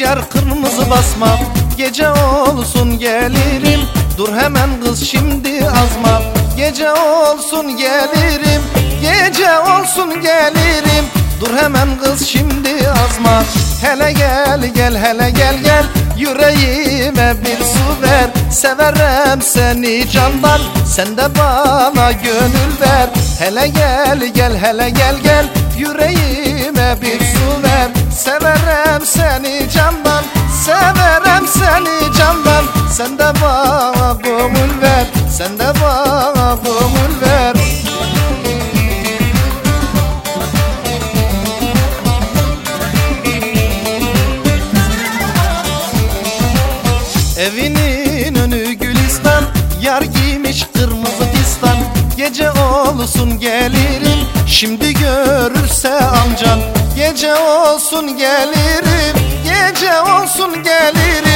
yer kırmızı basmam Gece olsun gelirim. Dur hemen kız şimdi azma. Gece olsun gelirim. Gece olsun gelirim. Dur hemen kız şimdi azma. Hele gel gel hele gel gel. Yüreğime bir su ver. Severim seni candan. Sen de bana gönül ver. Hele gel gel hele gel gel. Yüreğime bir su ver Sen de bana gönül ver Evinin önü gülistan Yar giymiş kırmızı distan Gece olsun gelirim Şimdi görürse amcan. Gece olsun gelirim Gece olsun gelirim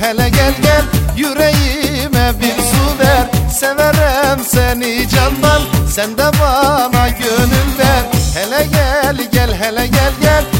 hele gel gel. Yüreğime bir su ver. Severim seni candan. Sen de bana gönül ver. Hele gel gel hele gel gel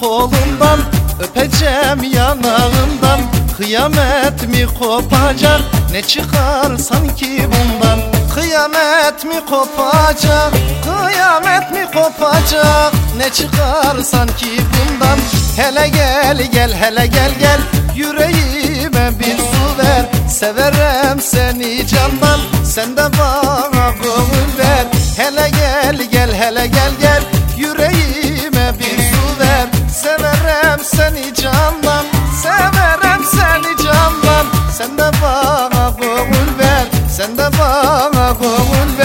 kolundan Öpeceğim yanağından. Kıyamet mi kopacak? Ne çıkar sanki bundan? Kıyamet mi kopacak? Kıyamet mi kopacak? Ne çıkar sanki bundan? Hele gel gel hele gel gel. Yüreğime bir su ver. Severim seni candan. Sen de bana gönül ver. Hele gel gel hele gel gel. Yüreğime seni candan Severim seni candan. Sen de bana gönül ver Sen de bana gönül